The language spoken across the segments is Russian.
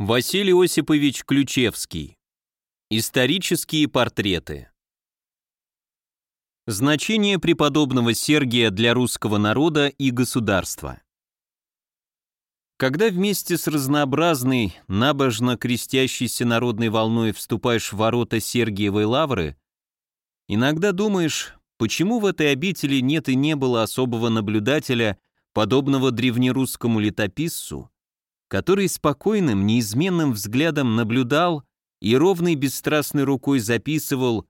Василий Осипович Ключевский. Исторические портреты. Значение преподобного Сергия для русского народа и государства. Когда вместе с разнообразной, набожно крестящейся народной волной вступаешь в ворота Сергиевой лавры, иногда думаешь, почему в этой обители нет и не было особого наблюдателя, подобного древнерусскому летописцу, который спокойным, неизменным взглядом наблюдал и ровной бесстрастной рукой записывал,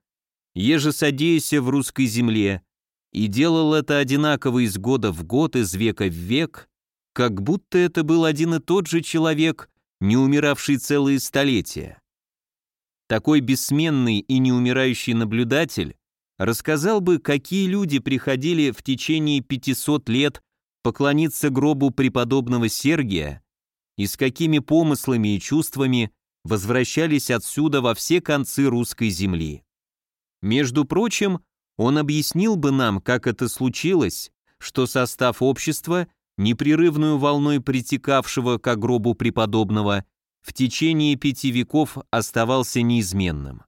еже содеяся в русской земле, и делал это одинаково из года в год, из века в век, как будто это был один и тот же человек, не умиравший целые столетия. Такой бессменный и неумирающий наблюдатель рассказал бы, какие люди приходили в течение 500 лет поклониться гробу преподобного Сергия и с какими помыслами и чувствами возвращались отсюда во все концы русской земли. Между прочим, он объяснил бы нам, как это случилось, что состав общества, непрерывную волной притекавшего к гробу преподобного, в течение пяти веков оставался неизменным.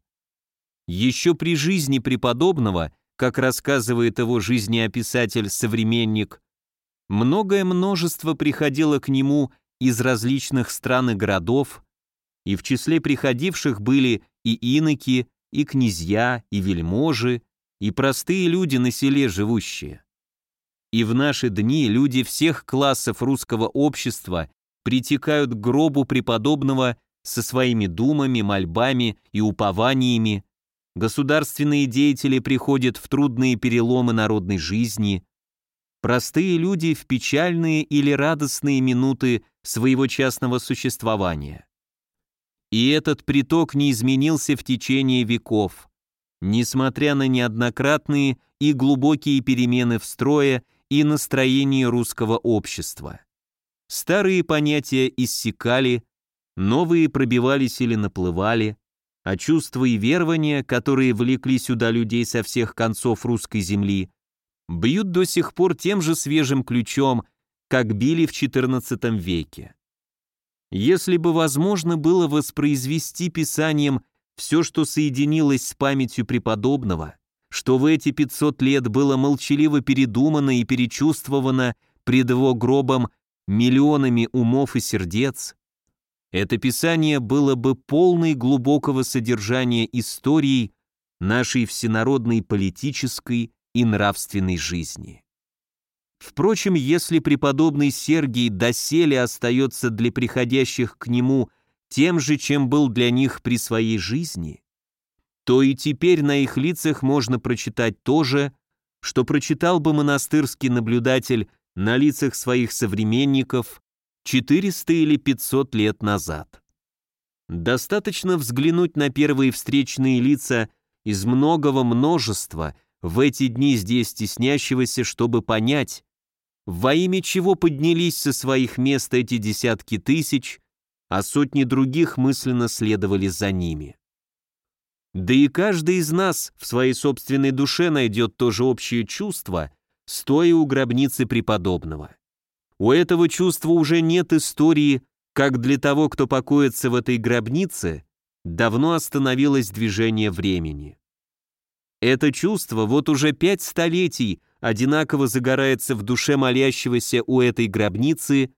Еще при жизни преподобного, как рассказывает его жизнеописатель-современник, многое множество приходило к нему из различных стран и городов, и в числе приходивших были и иноки, и князья, и вельможи, и простые люди на селе живущие. И в наши дни люди всех классов русского общества притекают к гробу преподобного со своими думами, мольбами и упованиями, государственные деятели приходят в трудные переломы народной жизни, простые люди в печальные или радостные минуты своего частного существования. И этот приток не изменился в течение веков, несмотря на неоднократные и глубокие перемены в строе и настроении русского общества. Старые понятия иссякали, новые пробивались или наплывали, а чувства и верования, которые влекли сюда людей со всех концов русской земли, бьют до сих пор тем же свежим ключом, как били в XIV веке. Если бы возможно было воспроизвести писанием все, что соединилось с памятью преподобного, что в эти 500 лет было молчаливо передумано и перечувствовано пред его гробом миллионами умов и сердец, это писание было бы полной глубокого содержания истории нашей всенародной политической и нравственной жизни. Впрочем, если преподобный Сергий доселе остается для приходящих к нему тем же, чем был для них при своей жизни, то и теперь на их лицах можно прочитать то же, что прочитал бы монастырский наблюдатель на лицах своих современников 400 или 500 лет назад. Достаточно взглянуть на первые встречные лица из многого множества в эти дни здесь теснящегося, чтобы понять, во имя чего поднялись со своих мест эти десятки тысяч, а сотни других мысленно следовали за ними. Да и каждый из нас в своей собственной душе найдет то же общее чувство, стоя у гробницы преподобного. У этого чувства уже нет истории, как для того, кто покоится в этой гробнице, давно остановилось движение времени. Это чувство вот уже пять столетий одинаково загорается в душе молящегося у этой гробницы,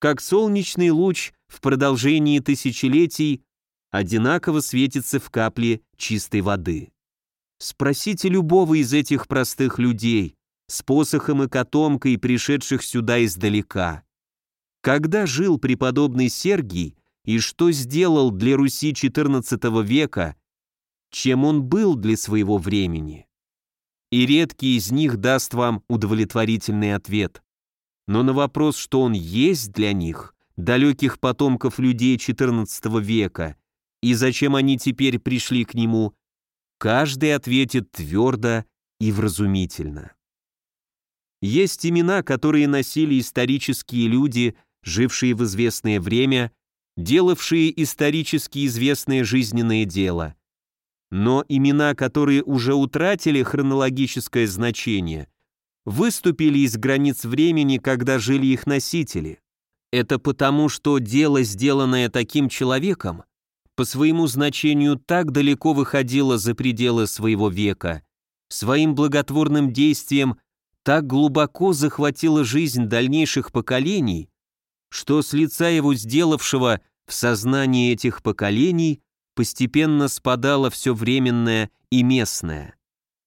как солнечный луч в продолжении тысячелетий одинаково светится в капле чистой воды. Спросите любого из этих простых людей, с посохом и котомкой, пришедших сюда издалека. Когда жил преподобный Сергий и что сделал для Руси XIV века, чем он был для своего времени? И редкий из них даст вам удовлетворительный ответ. Но на вопрос, что он есть для них, далеких потомков людей XIV века, и зачем они теперь пришли к нему, каждый ответит твердо и вразумительно. Есть имена, которые носили исторические люди, жившие в известное время, делавшие исторически известное жизненное дело – но имена, которые уже утратили хронологическое значение, выступили из границ времени, когда жили их носители. Это потому, что дело, сделанное таким человеком, по своему значению так далеко выходило за пределы своего века, своим благотворным действием так глубоко захватило жизнь дальнейших поколений, что с лица его сделавшего в сознании этих поколений постепенно спадало все временное и местное.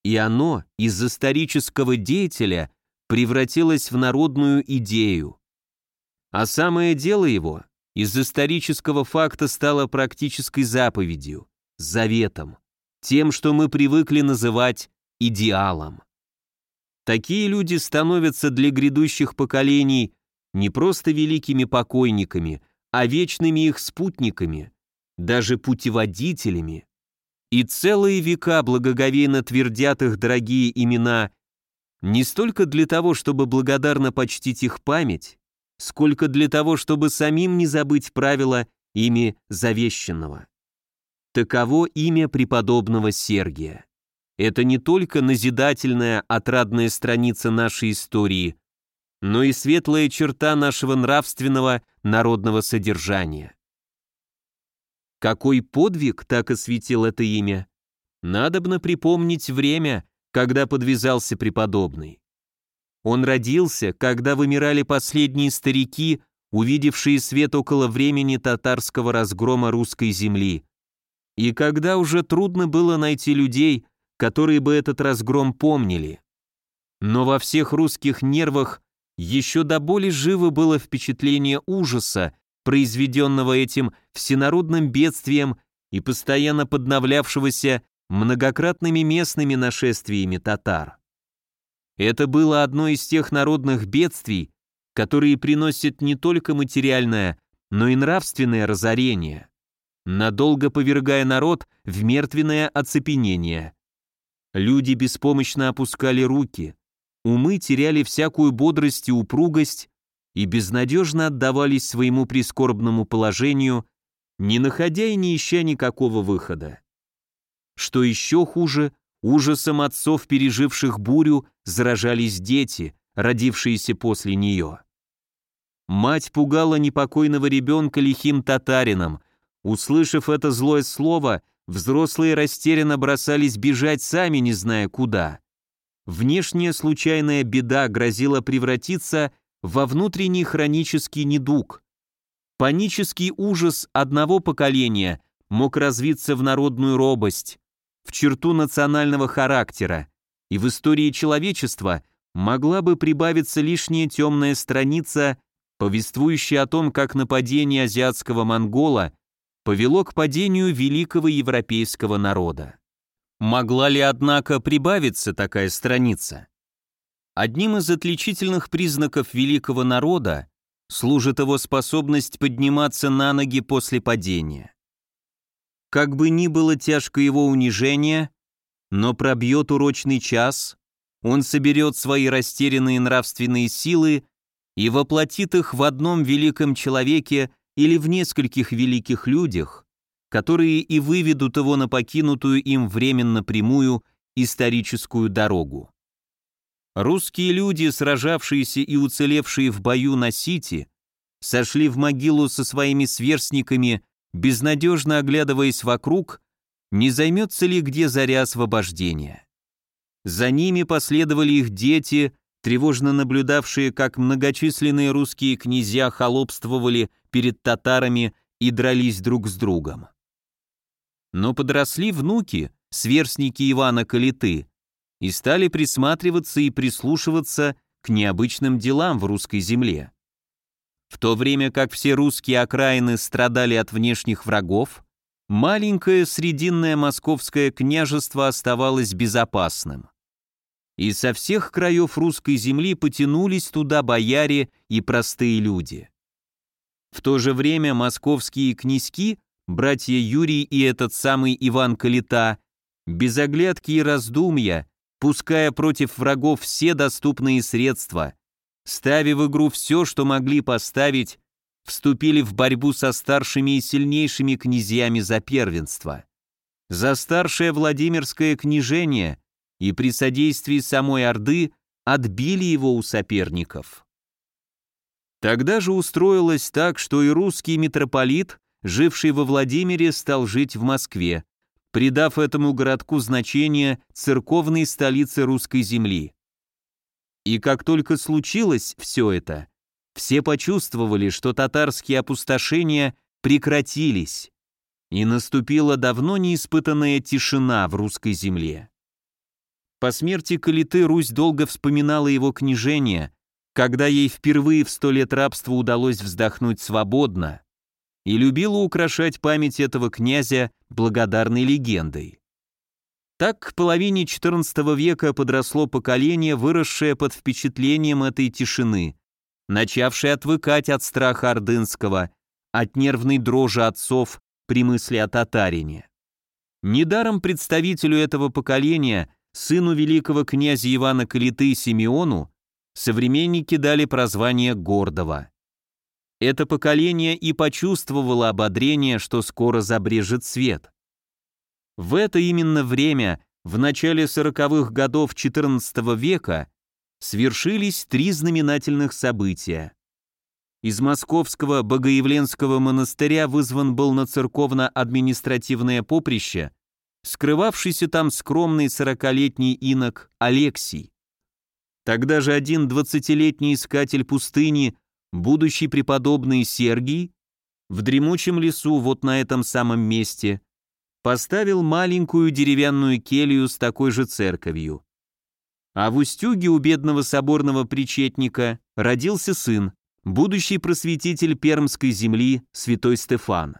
И оно из исторического деятеля превратилось в народную идею. А самое дело его из исторического факта стало практической заповедью, заветом, тем, что мы привыкли называть идеалом. Такие люди становятся для грядущих поколений не просто великими покойниками, а вечными их спутниками, даже путеводителями. И целые века благоговейно твердят их дорогие имена не столько для того, чтобы благодарно почтить их память, сколько для того, чтобы самим не забыть правила ими завещанного. Таково имя преподобного Сергия. Это не только назидательная, отрадная страница нашей истории, но и светлая черта нашего нравственного народного содержания. Какой подвиг так осветил это имя? Надобно припомнить время, когда подвязался преподобный. Он родился, когда вымирали последние старики, увидевшие свет около времени татарского разгрома русской земли, и когда уже трудно было найти людей, которые бы этот разгром помнили. Но во всех русских нервах еще до боли живо было впечатление ужаса, произведенного этим всенародным бедствием и постоянно подновлявшегося многократными местными нашествиями татар. Это было одно из тех народных бедствий, которые приносят не только материальное, но и нравственное разорение, надолго повергая народ в мертвенное оцепенение. Люди беспомощно опускали руки, умы теряли всякую бодрость и упругость и безнадежно отдавались своему прискорбному положению, не находя и не ища никакого выхода. Что еще хуже, ужасом отцов, переживших бурю, заражались дети, родившиеся после нее. Мать пугала непокойного ребенка лихим татарином. Услышав это злое слово, Взрослые растерянно бросались бежать сами, не зная куда. Внешняя случайная беда грозила превратиться во внутренний хронический недуг. Панический ужас одного поколения мог развиться в народную робость, в черту национального характера, и в истории человечества могла бы прибавиться лишняя темная страница, повествующая о том, как нападение азиатского монгола повело к падению великого европейского народа. Могла ли, однако, прибавиться такая страница? Одним из отличительных признаков великого народа служит его способность подниматься на ноги после падения. Как бы ни было тяжко его унижение, но пробьет урочный час, он соберет свои растерянные нравственные силы и воплотит их в одном великом человеке или в нескольких великих людях, которые и выведут его на покинутую им временно прямую историческую дорогу. Русские люди, сражавшиеся и уцелевшие в бою на Сити, сошли в могилу со своими сверстниками, безнадежно оглядываясь вокруг, не займется ли где заря освобождения. За ними последовали их дети, тревожно наблюдавшие, как многочисленные русские князья холопствовали перед татарами и дрались друг с другом. Но подросли внуки, сверстники Ивана Калиты, и стали присматриваться и прислушиваться к необычным делам в русской земле. В то время как все русские окраины страдали от внешних врагов, маленькое срединное московское княжество оставалось безопасным и со всех краев русской земли потянулись туда бояре и простые люди. В то же время московские князьки, братья Юрий и этот самый Иван Калита, без оглядки и раздумья, пуская против врагов все доступные средства, ставя в игру все, что могли поставить, вступили в борьбу со старшими и сильнейшими князьями за первенство. За старшее Владимирское княжение – и при содействии самой Орды отбили его у соперников. Тогда же устроилось так, что и русский митрополит, живший во Владимире, стал жить в Москве, придав этому городку значение церковной столицы русской земли. И как только случилось все это, все почувствовали, что татарские опустошения прекратились, и наступила давно неиспытанная тишина в русской земле. По смерти Калиты Русь долго вспоминала его княжение, когда ей впервые в сто лет рабства удалось вздохнуть свободно, и любила украшать память этого князя благодарной легендой. Так к половине XIV века подросло поколение, выросшее под впечатлением этой тишины, начавшее отвыкать от страха ордынского, от нервной дрожи отцов при мысли о татарине. Недаром представителю этого поколения, сыну великого князя Ивана Калиты Симеону, современники дали прозвание Гордого. Это поколение и почувствовало ободрение, что скоро забрежет свет. В это именно время, в начале сороковых годов XIV века, свершились три знаменательных события. Из московского Богоявленского монастыря вызван был на церковно-административное поприще скрывавшийся там скромный сорокалетний инок Алексий. Тогда же один двадцатилетний искатель пустыни, будущий преподобный Сергий, в дремучем лесу вот на этом самом месте, поставил маленькую деревянную келью с такой же церковью. А в Устюге у бедного соборного причетника родился сын, будущий просветитель пермской земли, святой Стефан.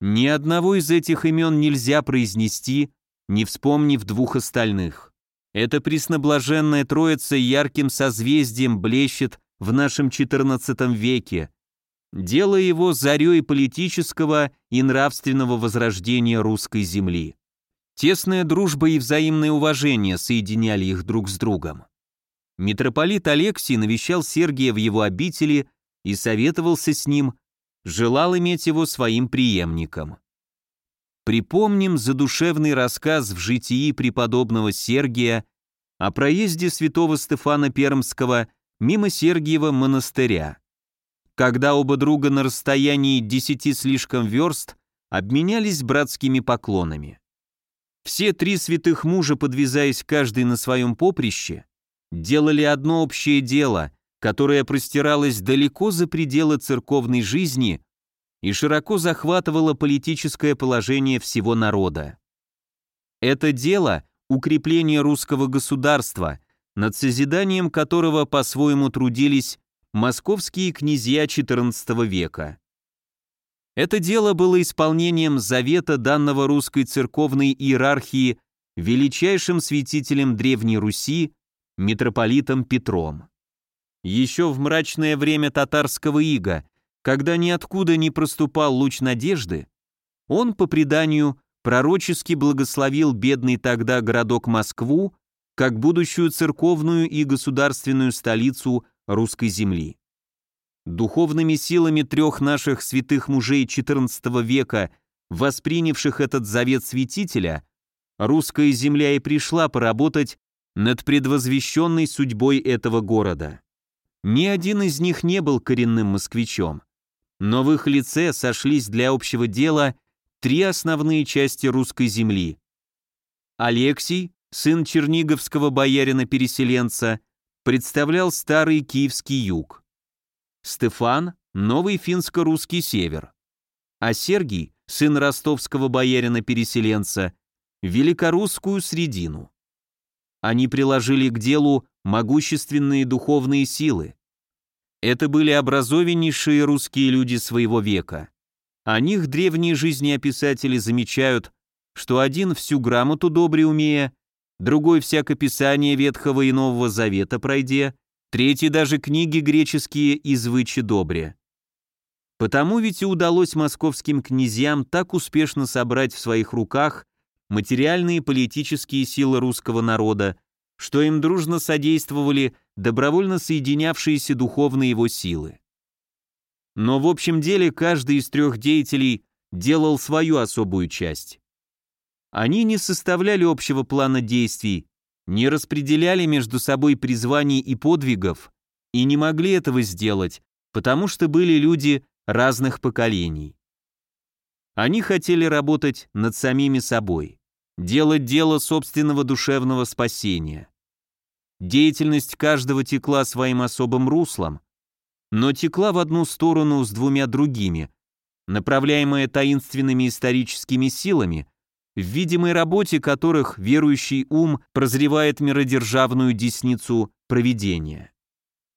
Ни одного из этих имен нельзя произнести, не вспомнив двух остальных. Эта пресноблаженная троица ярким созвездием блещет в нашем XIV веке, делая его зарей политического и нравственного возрождения русской земли. Тесная дружба и взаимное уважение соединяли их друг с другом. Митрополит Алексий навещал Сергия в его обители и советовался с ним, желал иметь его своим преемником. Припомним задушевный рассказ в житии преподобного Сергия о проезде святого Стефана Пермского мимо Сергиева монастыря. Когда оба друга на расстоянии десяти слишком верст обменялись братскими поклонами. Все три святых мужа, подвязаясь каждый на своем поприще, делали одно общее дело, которое простиралось далеко за пределы церковной жизни и широко захватывало политическое положение всего народа. Это дело – укрепление русского государства, над созиданием которого по-своему трудились московские князья XIV века. Это дело было исполнением завета данного русской церковной иерархии величайшим святителем Древней Руси, митрополитом Петром. Еще в мрачное время татарского ига когда ниоткуда не проступал луч надежды, он, по преданию, пророчески благословил бедный тогда городок Москву как будущую церковную и государственную столицу русской земли. Духовными силами трех наших святых мужей XIV века, воспринявших этот завет святителя, русская земля и пришла поработать над предвозвещенной судьбой этого города. Ни один из них не был коренным москвичом но в их лице сошлись для общего дела три основные части русской земли. Алексий, сын черниговского боярина-переселенца, представлял старый киевский юг. Стефан – новый финско-русский север. А Сергий, сын ростовского боярина-переселенца, великорусскую средину. Они приложили к делу могущественные духовные силы. Это были образованнейшие русские люди своего века. О них древние жизнеописатели замечают, что один всю грамоту добре умея, другой всяко писание Ветхого и Нового Завета пройдя, третий даже книги греческие извычи добре. Потому ведь и удалось московским князьям так успешно собрать в своих руках материальные и политические силы русского народа, что им дружно содействовали добровольно соединявшиеся духовные его силы. Но в общем деле каждый из трех деятелей делал свою особую часть. Они не составляли общего плана действий, не распределяли между собой призваний и подвигов и не могли этого сделать, потому что были люди разных поколений. Они хотели работать над самими собой, делать дело собственного душевного спасения. Деятельность каждого текла своим особым руслом, но текла в одну сторону с двумя другими, направляемая таинственными историческими силами, в видимой работе которых верующий ум прозревает миродержавную десницу провидения.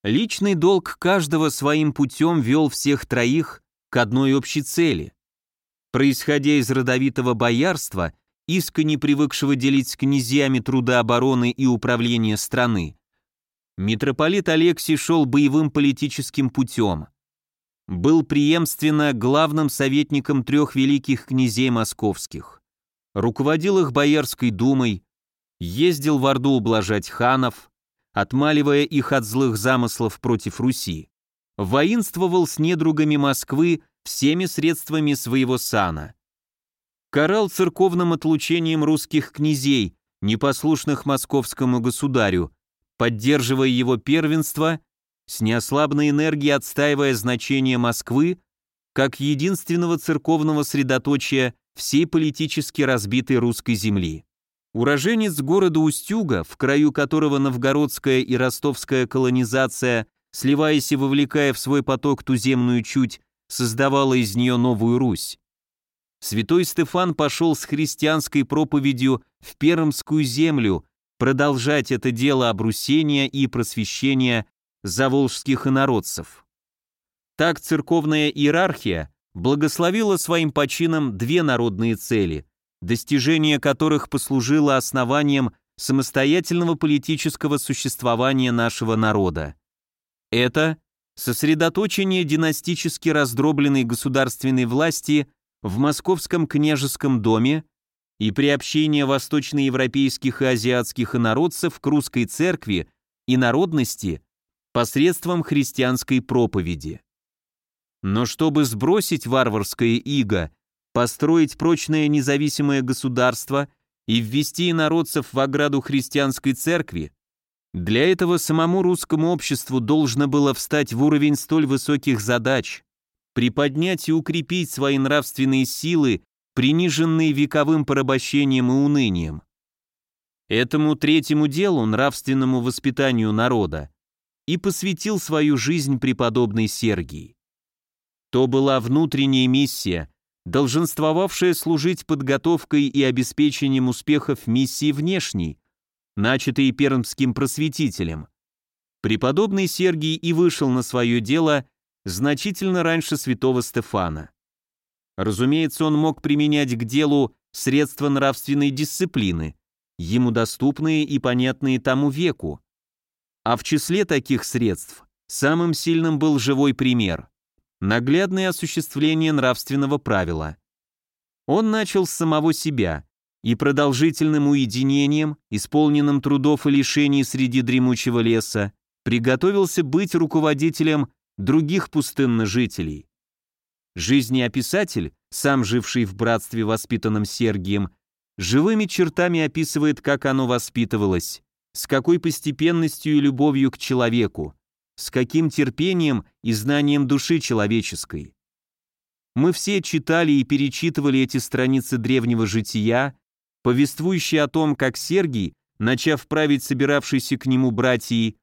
Личный долг каждого своим путем вел всех троих к одной общей цели. Происходя из родовитого боярства, искренне привыкшего делить с князьями труда обороны и управления страны, митрополит Алексий шел боевым политическим путем. Был преемственно главным советником трех великих князей московских. Руководил их Боярской думой, ездил в Орду ублажать ханов, отмаливая их от злых замыслов против Руси. Воинствовал с недругами Москвы всеми средствами своего сана. Карал церковным отлучением русских князей, непослушных московскому государю, поддерживая его первенство, с неослабной энергией отстаивая значение Москвы как единственного церковного средоточия всей политически разбитой русской земли. Уроженец города Устюга, в краю которого новгородская и ростовская колонизация, сливаясь и вовлекая в свой поток туземную чуть, создавала из нее новую Русь. Святой Стефан пошел с христианской проповедью в Пермскую землю продолжать это дело обрусения и просвещения заволжских инородцев. Так церковная иерархия благословила своим починам две народные цели, достижение которых послужило основанием самостоятельного политического существования нашего народа. Это сосредоточение династически раздробленной государственной власти в Московском княжеском доме и приобщение восточноевропейских и азиатских инородцев к русской церкви и народности посредством христианской проповеди. Но чтобы сбросить варварское иго, построить прочное независимое государство и ввести инородцев в ограду христианской церкви, для этого самому русскому обществу должно было встать в уровень столь высоких задач, приподнять и укрепить свои нравственные силы, приниженные вековым порабощением и унынием. Этому третьему делу, нравственному воспитанию народа, и посвятил свою жизнь преподобный Сергий. То была внутренняя миссия, долженствовавшая служить подготовкой и обеспечением успехов миссии внешней, начатой пермским просветителем. Преподобный Сергий и вышел на свое дело значительно раньше святого Стефана. Разумеется, он мог применять к делу средства нравственной дисциплины, ему доступные и понятные тому веку. А в числе таких средств самым сильным был живой пример наглядное осуществление нравственного правила. Он начал с самого себя и продолжительным уединением, исполненным трудов и лишений среди дремучего леса, приготовился быть руководителем других пустынных жителей. Жизнеописатель, сам живший в братстве, воспитанном Сергием, живыми чертами описывает, как оно воспитывалось, с какой постепенностью и любовью к человеку, с каким терпением и знанием души человеческой. Мы все читали и перечитывали эти страницы древнего жития, повествующие о том, как Сергий, начав править собиравшейся к нему братьей,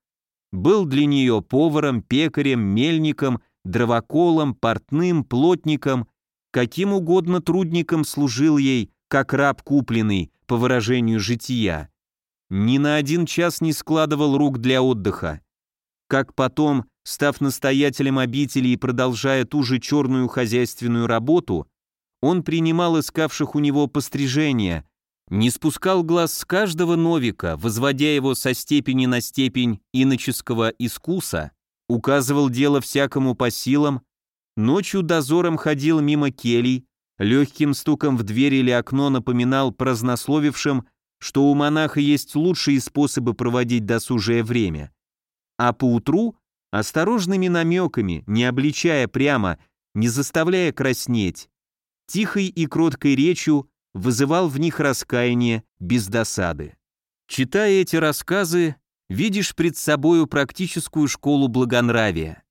был для нее поваром, пекарем, мельником, дровоколом, портным, плотником, каким угодно трудником служил ей, как раб купленный, по выражению жития. Ни на один час не складывал рук для отдыха, как потом, став настоятелем обители и продолжая ту же черную хозяйственную работу, он принимал искавших у него пострижения, не спускал глаз с каждого новика, возводя его со степени на степень иноческого искуса, указывал дело всякому по силам, ночью дозором ходил мимо келий, легким стуком в дверь или окно напоминал празднословившим, что у монаха есть лучшие способы проводить досужее время а поутру осторожными намеками, не обличая прямо, не заставляя краснеть, тихой и кроткой речью вызывал в них раскаяние без досады. Читая эти рассказы, видишь пред собою практическую школу благонравия.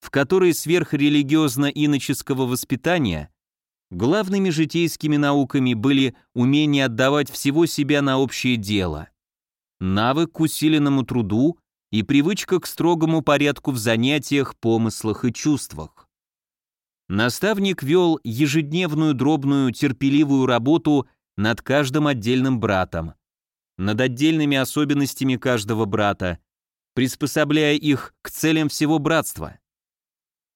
в которой сверхрелигиозно-иноческого воспитания главными житейскими науками были умение отдавать всего себя на общее дело, навык к усиленному труду и привычка к строгому порядку в занятиях, помыслах и чувствах. Наставник вел ежедневную дробную терпеливую работу над каждым отдельным братом, над отдельными особенностями каждого брата, приспособляя их к целям всего братства.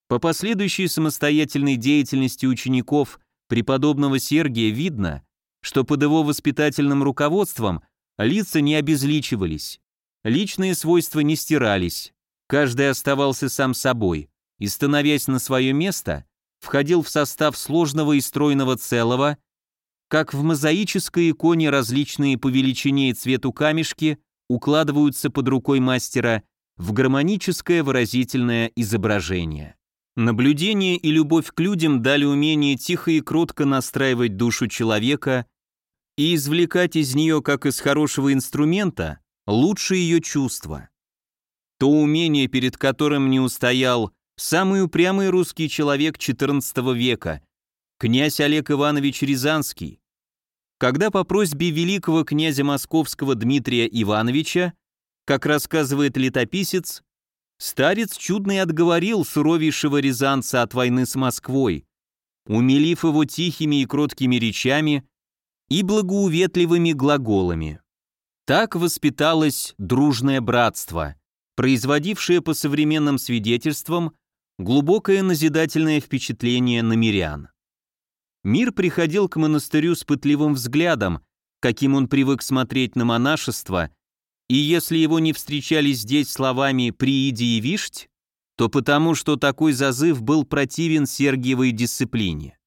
По последующей самостоятельной деятельности учеников преподобного Сергия видно, что под его воспитательным руководством лица не обезличивались, личные свойства не стирались, каждый оставался сам собой и, становясь на свое место, входил в состав сложного и стройного целого, как в мозаической иконе различные по величине и цвету камешки укладываются под рукой мастера в гармоническое выразительное изображение. Наблюдение и любовь к людям дали умение тихо и кротко настраивать душу человека и извлекать из нее, как из хорошего инструмента, лучшие ее чувства. То умение, перед которым не устоял самый упрямый русский человек XIV века, князь Олег Иванович Рязанский, когда по просьбе великого князя московского Дмитрия Ивановича, как рассказывает летописец, старец чудный отговорил суровейшего рязанца от войны с Москвой, умилив его тихими и кроткими речами и благоуветливыми глаголами. Так воспиталось дружное братство, производившее по современным свидетельствам глубокое назидательное впечатление на мирян. Мир приходил к монастырю с пытливым взглядом, каким он привык смотреть на монашество, и если его не встречали здесь словами «прииди и вишть», то потому, что такой зазыв был противен Сергиевой дисциплине.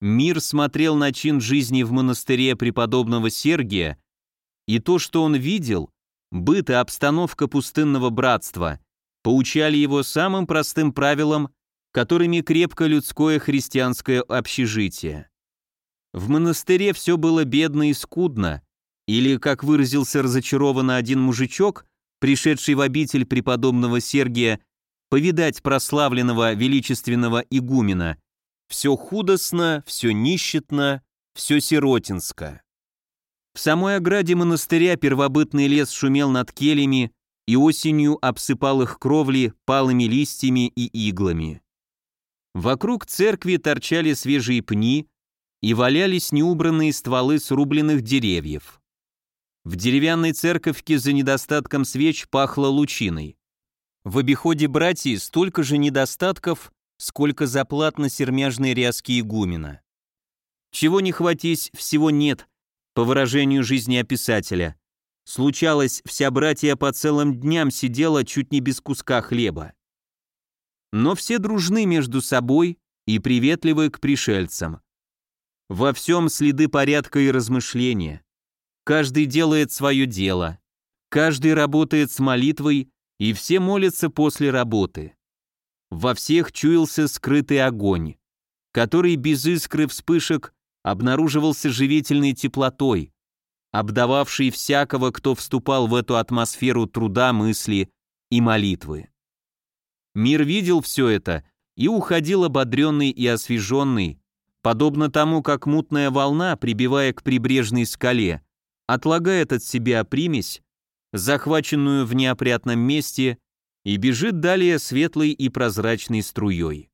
Мир смотрел на чин жизни в монастыре преподобного Сергия, и то, что он видел, быт и обстановка пустынного братства, поучали его самым простым правилам, которыми крепко людское христианское общежитие. В монастыре все было бедно и скудно, или, как выразился разочарованно один мужичок, пришедший в обитель преподобного Сергия, повидать прославленного величественного игумена, все худостно, все нищетно, все сиротинско. В самой ограде монастыря первобытный лес шумел над кельями и осенью обсыпал их кровли палыми листьями и иглами. Вокруг церкви торчали свежие пни и валялись неубранные стволы срубленных деревьев. В деревянной церковке за недостатком свеч пахло лучиной. В обиходе братьев столько же недостатков, сколько заплат на сермяжные ряски игумена. Чего не хватись, всего нет, по выражению жизнеописателя. Случалось, вся братья по целым дням сидела чуть не без куска хлеба. Но все дружны между собой и приветливы к пришельцам. Во всем следы порядка и размышления. Каждый делает свое дело. Каждый работает с молитвой, и все молятся после работы. Во всех чуялся скрытый огонь, который без искры вспышек обнаруживался живительной теплотой, обдававшей всякого, кто вступал в эту атмосферу труда, мысли и молитвы. Мир видел все это и уходил ободренный и освеженный, подобно тому, как мутная волна, прибивая к прибрежной скале, отлагает от себя примесь, захваченную в неопрятном месте и бежит далее светлой и прозрачной струей.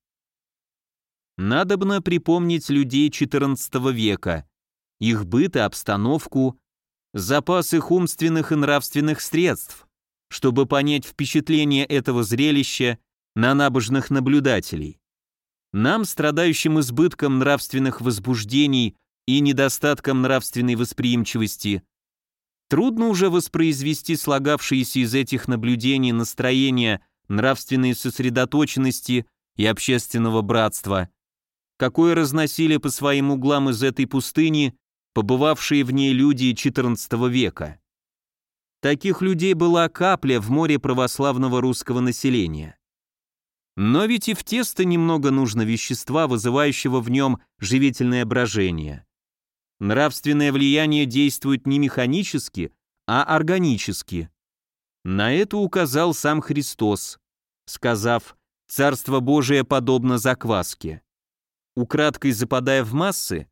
Надобно припомнить людей XIV века, их быт и обстановку, запас их умственных и нравственных средств, чтобы понять впечатление этого зрелища на набожных наблюдателей. Нам, страдающим избытком нравственных возбуждений и недостатком нравственной восприимчивости, Трудно уже воспроизвести слагавшиеся из этих наблюдений настроения нравственной сосредоточенности и общественного братства, какое разносили по своим углам из этой пустыни побывавшие в ней люди XIV века. Таких людей была капля в море православного русского населения. Но ведь и в тесто немного нужно вещества, вызывающего в нем живительное брожение. Нравственное влияние действует не механически, а органически. На это указал сам Христос, сказав Царство Божие подобно закваске. Украдкой западая в массы,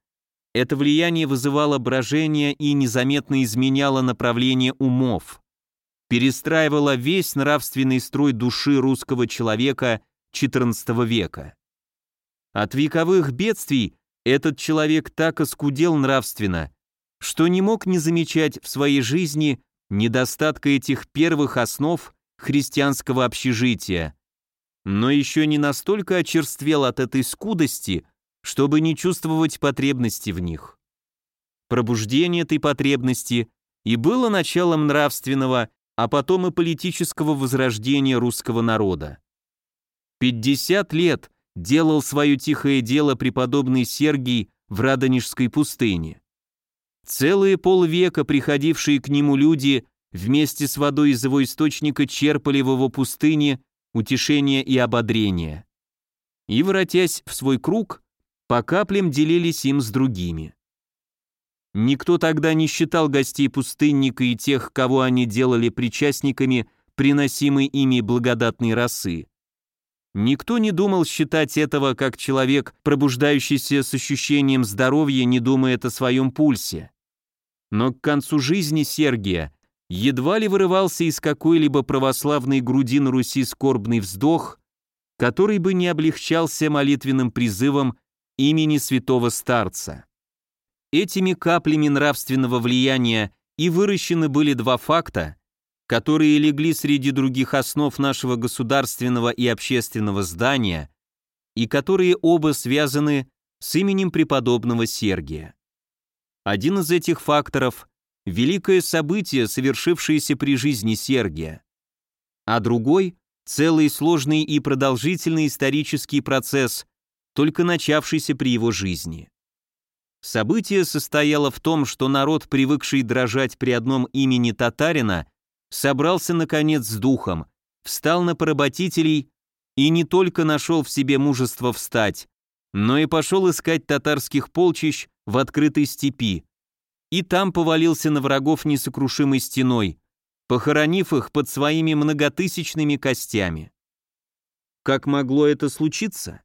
это влияние вызывало брожение и незаметно изменяло направление умов, перестраивало весь нравственный строй души русского человека XIV века. От вековых бедствий этот человек так оскудел нравственно, что не мог не замечать в своей жизни недостатка этих первых основ христианского общежития, но еще не настолько очерствел от этой скудости, чтобы не чувствовать потребности в них. Пробуждение этой потребности и было началом нравственного, а потом и политического возрождения русского народа. 50 лет делал свое тихое дело преподобный Сергий в Радонежской пустыне. Целые полвека приходившие к нему люди вместе с водой из его источника черпали в его пустыне утешение и ободрение. И, воротясь в свой круг, по каплям делились им с другими. Никто тогда не считал гостей пустынника и тех, кого они делали причастниками приносимой ими благодатной росы. Никто не думал считать этого как человек, пробуждающийся с ощущением здоровья, не думает о своем пульсе. Но к концу жизни Сергия едва ли вырывался из какой-либо православной груди на Руси скорбный вздох, который бы не облегчался молитвенным призывом имени святого старца. Этими каплями нравственного влияния и выращены были два факта, которые легли среди других основ нашего государственного и общественного здания и которые оба связаны с именем преподобного Сергия. Один из этих факторов – великое событие, совершившееся при жизни Сергия, а другой – целый сложный и продолжительный исторический процесс, только начавшийся при его жизни. Событие состояло в том, что народ, привыкший дрожать при одном имени татарина, собрался наконец с духом, встал на поработителей и не только нашел в себе мужество встать, но и пошел искать татарских полчищ в открытой степи, и там повалился на врагов несокрушимой стеной, похоронив их под своими многотысячными костями. Как могло это случиться?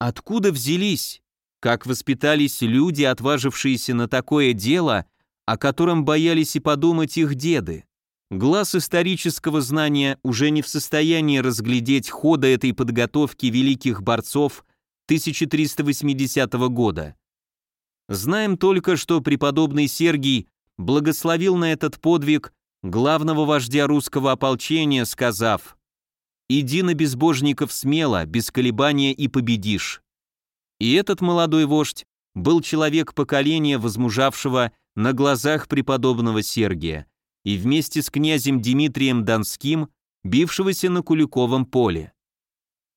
Откуда взялись? Как воспитались люди, отважившиеся на такое дело, о котором боялись и подумать их деды? Глаз исторического знания уже не в состоянии разглядеть хода этой подготовки великих борцов 1380 года. Знаем только, что преподобный Сергий благословил на этот подвиг главного вождя русского ополчения, сказав «Иди на безбожников смело, без колебания и победишь». И этот молодой вождь был человек поколения, возмужавшего на глазах преподобного Сергия, и вместе с князем Дмитрием Донским, бившегося на Куликовом поле.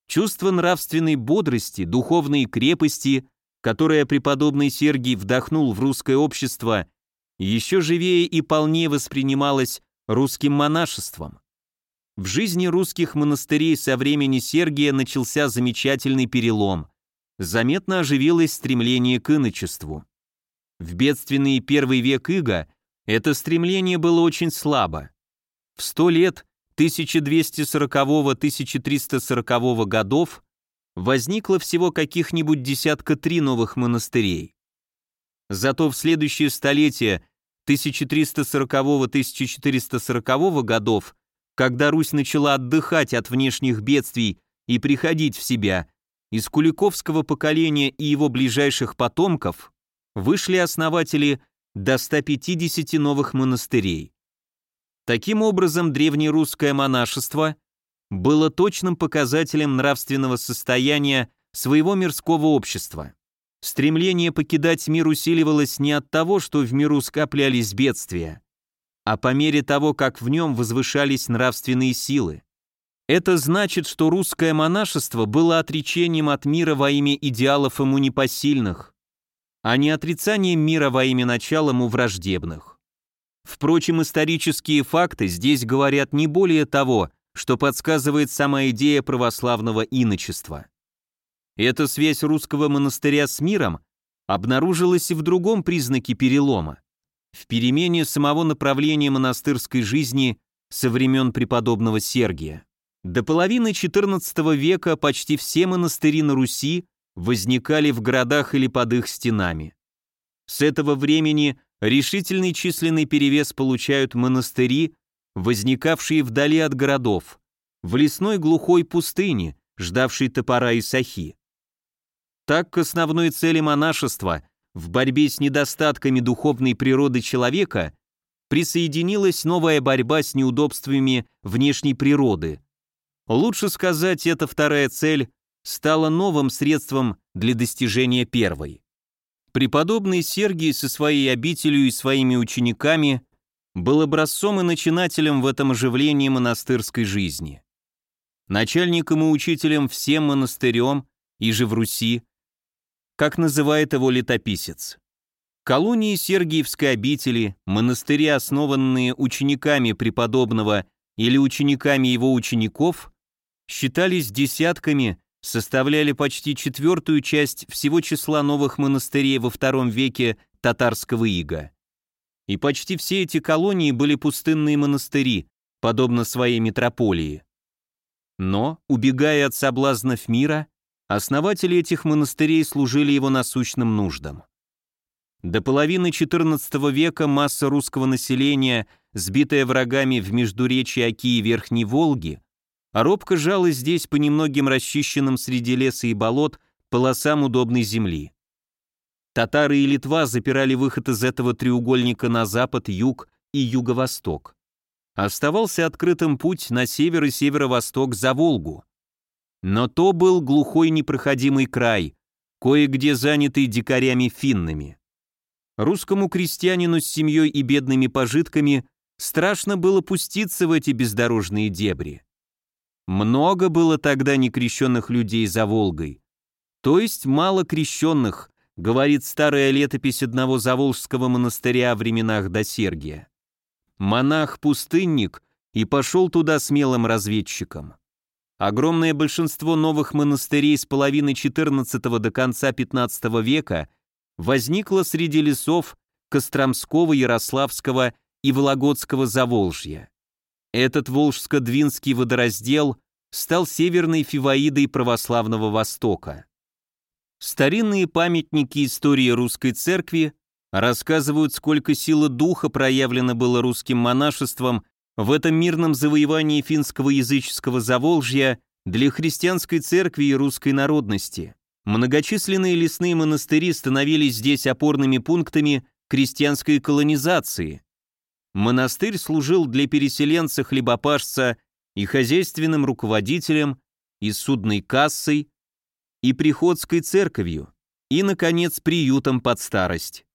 Чувство нравственной бодрости, духовной крепости, которое преподобный Сергий вдохнул в русское общество, еще живее и полнее воспринималось русским монашеством. В жизни русских монастырей со времени Сергия начался замечательный перелом заметно оживилось стремление к иночеству. В бедственный первый век Иго это стремление было очень слабо. В сто лет 1240-1340 годов возникло всего каких-нибудь десятка три новых монастырей. Зато в следующее столетие 1340-1440 годов, когда Русь начала отдыхать от внешних бедствий и приходить в себя, из Куликовского поколения и его ближайших потомков вышли основатели до 150 новых монастырей. Таким образом, древнерусское монашество было точным показателем нравственного состояния своего мирского общества. Стремление покидать мир усиливалось не от того, что в миру скоплялись бедствия, а по мере того, как в нем возвышались нравственные силы. Это значит, что русское монашество было отречением от мира во имя идеалов ему непосильных, а не отрицанием мира во имя начала ему враждебных. Впрочем, исторические факты здесь говорят не более того, что подсказывает сама идея православного иночества. Эта связь русского монастыря с миром обнаружилась и в другом признаке перелома, в перемене самого направления монастырской жизни со времен преподобного Сергия. До половины XIV века почти все монастыри на Руси возникали в городах или под их стенами. С этого времени решительный численный перевес получают монастыри, возникавшие вдали от городов, в лесной глухой пустыне, ждавшей топора и сахи. Так к основной цели монашества в борьбе с недостатками духовной природы человека присоединилась новая борьба с неудобствами внешней природы. Лучше сказать, эта вторая цель стала новым средством для достижения первой. Преподобный Сергий со своей обителью и своими учениками был образцом и начинателем в этом оживлении монастырской жизни. Начальником и учителем всем монастырем и же в Руси, как называет его летописец. Колонии Сергиевской обители, монастыри, основанные учениками преподобного или учениками его учеников, считались десятками, составляли почти четвертую часть всего числа новых монастырей во втором веке татарского ига. И почти все эти колонии были пустынные монастыри, подобно своей метрополии. Но, убегая от соблазнов мира, основатели этих монастырей служили его насущным нуждам. До половины XIV века масса русского населения, сбитая врагами в междуречии Оки и Верхней Волги, робко жала здесь по немногим расчищенным среди леса и болот полосам удобной земли. Татары и Литва запирали выход из этого треугольника на запад, юг и юго-восток. Оставался открытым путь на север и северо-восток за Волгу. Но то был глухой непроходимый край, кое-где занятый дикарями-финнами. Русскому крестьянину с семьей и бедными пожитками страшно было пуститься в эти бездорожные дебри. Много было тогда некрещенных людей за Волгой. То есть мало крещенных, говорит старая летопись одного заволжского монастыря о временах до Сергия. Монах-пустынник и пошел туда смелым разведчиком. Огромное большинство новых монастырей с половины XIV до конца XV века – возникла среди лесов Костромского, Ярославского и Вологодского Заволжья. Этот Волжско-Двинский водораздел стал северной фиваидой православного Востока. Старинные памятники истории русской церкви рассказывают, сколько силы духа проявлено было русским монашеством в этом мирном завоевании финского языческого Заволжья для христианской церкви и русской народности. Многочисленные лесные монастыри становились здесь опорными пунктами крестьянской колонизации. Монастырь служил для переселенца-хлебопашца и хозяйственным руководителем, и судной кассой, и приходской церковью, и, наконец, приютом под старость.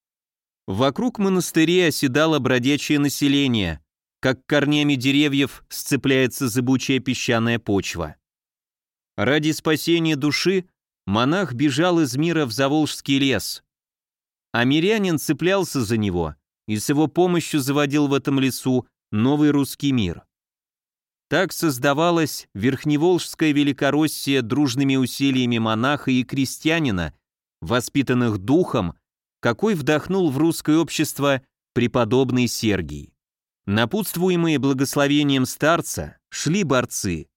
Вокруг монастырей оседало бродячее население, как корнями деревьев сцепляется зыбучая песчаная почва. Ради спасения души монах бежал из мира в Заволжский лес. А мирянин цеплялся за него и с его помощью заводил в этом лесу новый русский мир. Так создавалась Верхневолжская Великороссия дружными усилиями монаха и крестьянина, воспитанных духом, какой вдохнул в русское общество преподобный Сергий. Напутствуемые благословением старца шли борцы,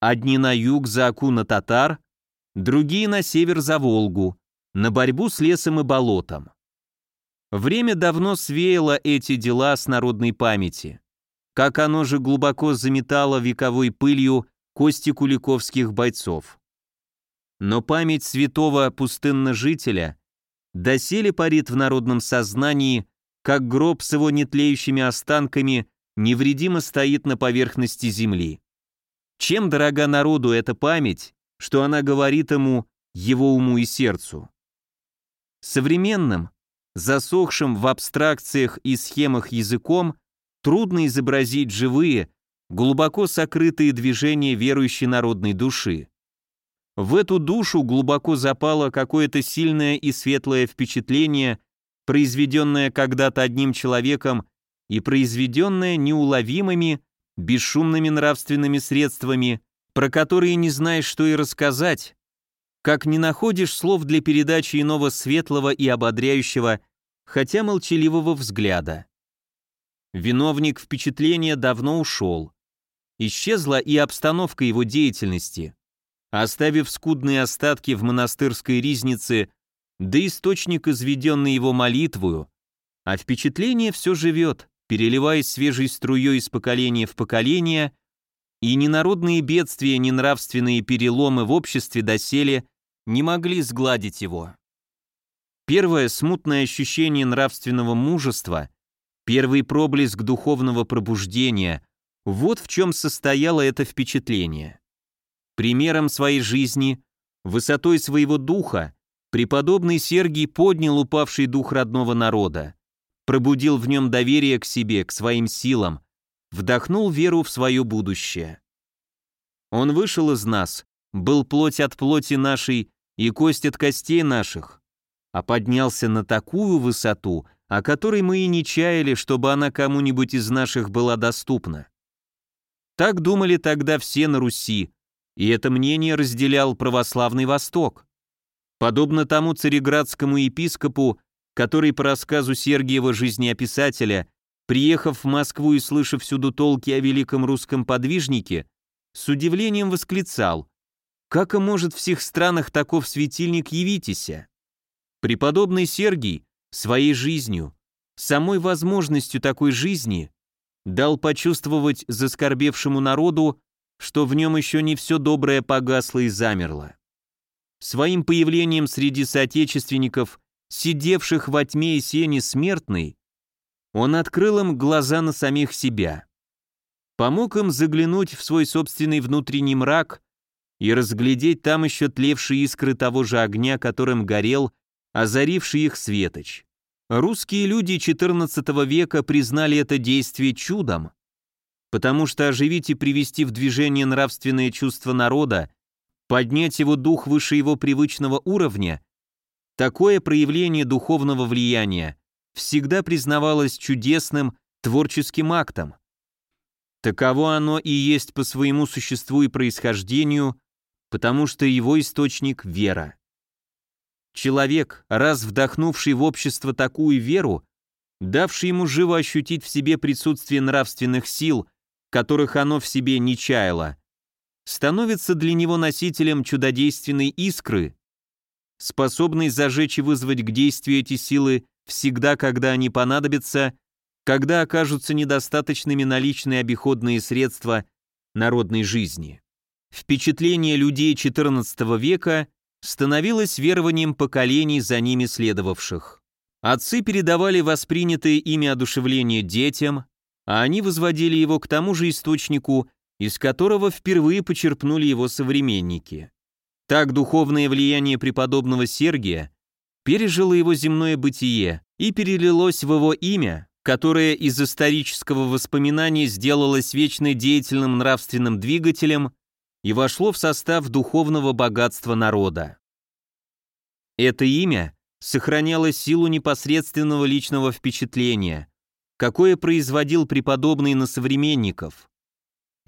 одни на юг за Акуна татар, другие на север за Волгу, на борьбу с лесом и болотом. Время давно свеяло эти дела с народной памяти, как оно же глубоко заметало вековой пылью кости куликовских бойцов. Но память святого пустынножителя доселе парит в народном сознании, как гроб с его нетлеющими останками невредимо стоит на поверхности земли. Чем дорога народу эта память, что она говорит ему, его уму и сердцу. Современным, засохшим в абстракциях и схемах языком, трудно изобразить живые, глубоко сокрытые движения верующей народной души. В эту душу глубоко запало какое-то сильное и светлое впечатление, произведенное когда-то одним человеком и произведенное неуловимыми, бесшумными нравственными средствами, про которые не знаешь, что и рассказать, как не находишь слов для передачи иного светлого и ободряющего, хотя молчаливого взгляда. Виновник впечатления давно ушел. исчезла и обстановка его деятельности, оставив скудные остатки в монастырской ризнице, да источник, изведенный его молитвою, а впечатление все живет, переливаясь свежей струей из поколения в поколение, и ни народные бедствия, ни нравственные переломы в обществе доселе не могли сгладить его. Первое смутное ощущение нравственного мужества, первый проблеск духовного пробуждения – вот в чем состояло это впечатление. Примером своей жизни, высотой своего духа, преподобный Сергий поднял упавший дух родного народа, пробудил в нем доверие к себе, к своим силам, вдохнул веру в свое будущее. Он вышел из нас, был плоть от плоти нашей и кость от костей наших, а поднялся на такую высоту, о которой мы и не чаяли, чтобы она кому-нибудь из наших была доступна. Так думали тогда все на Руси, и это мнение разделял православный Восток. Подобно тому цареградскому епископу, который по рассказу Сергиева жизнеописателя, приехав в Москву и слышав всюду толки о великом русском подвижнике, с удивлением восклицал «Как и может в всех странах таков светильник явитеся?» Преподобный Сергий своей жизнью, самой возможностью такой жизни дал почувствовать заскорбевшему народу, что в нем еще не все доброе погасло и замерло. Своим появлением среди соотечественников, сидевших во тьме и сене смертной, он открыл им глаза на самих себя. Помог им заглянуть в свой собственный внутренний мрак и разглядеть там еще тлевшие искры того же огня, которым горел, озаривший их светоч. Русские люди XIV века признали это действие чудом, потому что оживить и привести в движение нравственное чувство народа, поднять его дух выше его привычного уровня, такое проявление духовного влияния всегда признавалось чудесным творческим актом. Таково оно и есть по своему существу и происхождению, потому что его источник — вера. Человек, раз вдохнувший в общество такую веру, давший ему живо ощутить в себе присутствие нравственных сил, которых оно в себе не чаяло, становится для него носителем чудодейственной искры, способной зажечь и вызвать к действию эти силы всегда, когда они понадобятся, когда окажутся недостаточными наличные обиходные средства народной жизни. Впечатление людей XIV века становилось верованием поколений за ними следовавших. Отцы передавали воспринятое ими одушевление детям, а они возводили его к тому же источнику, из которого впервые почерпнули его современники. Так духовное влияние преподобного Сергия пережило его земное бытие и перелилось в его имя, которое из исторического воспоминания сделалось вечно деятельным нравственным двигателем и вошло в состав духовного богатства народа. Это имя сохраняло силу непосредственного личного впечатления, какое производил преподобный на современников.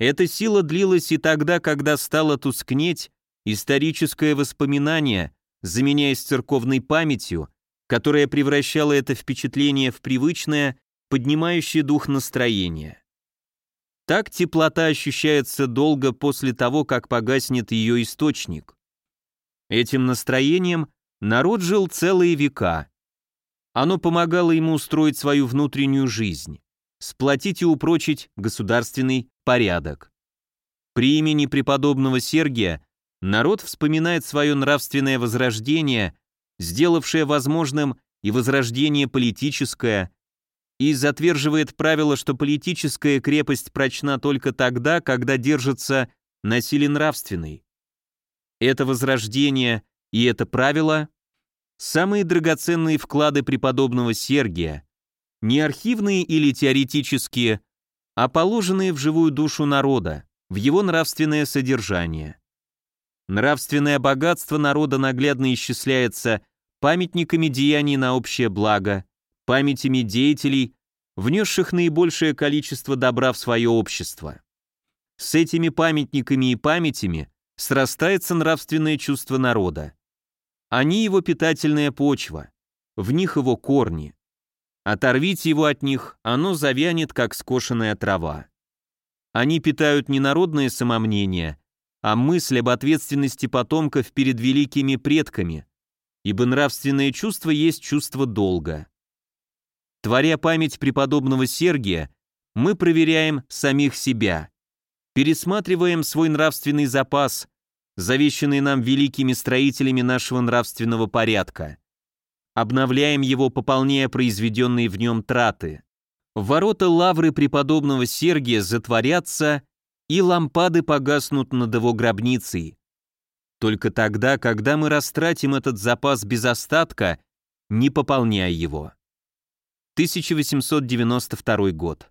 Эта сила длилась и тогда, когда стало тускнеть историческое воспоминание, заменяясь церковной памятью, которая превращала это впечатление в привычное, поднимающее дух настроение. Так теплота ощущается долго после того, как погаснет ее источник. Этим настроением народ жил целые века. Оно помогало ему устроить свою внутреннюю жизнь, сплотить и упрочить государственный порядок. При имени преподобного Сергия народ вспоминает свое нравственное возрождение, сделавшее возможным и возрождение политическое, и затверживает правило, что политическая крепость прочна только тогда, когда держится на силе нравственной. Это возрождение и это правило – самые драгоценные вклады преподобного Сергия, не архивные или теоретические, а положенные в живую душу народа, в его нравственное содержание. Нравственное богатство народа наглядно исчисляется памятниками деяний на общее благо – памятями деятелей, внесших наибольшее количество добра в свое общество. С этими памятниками и памятями срастается нравственное чувство народа. Они его питательная почва, в них его корни. Оторвите его от них, оно завянет, как скошенная трава. Они питают не народное самомнение, а мысль об ответственности потомков перед великими предками, ибо нравственное чувство есть чувство долга. Творя память преподобного Сергия, мы проверяем самих себя, пересматриваем свой нравственный запас, завещанный нам великими строителями нашего нравственного порядка, обновляем его, пополняя произведенные в нем траты. Ворота лавры преподобного Сергия затворятся, и лампады погаснут над его гробницей. Только тогда, когда мы растратим этот запас без остатка, не пополняя его. 1892 год.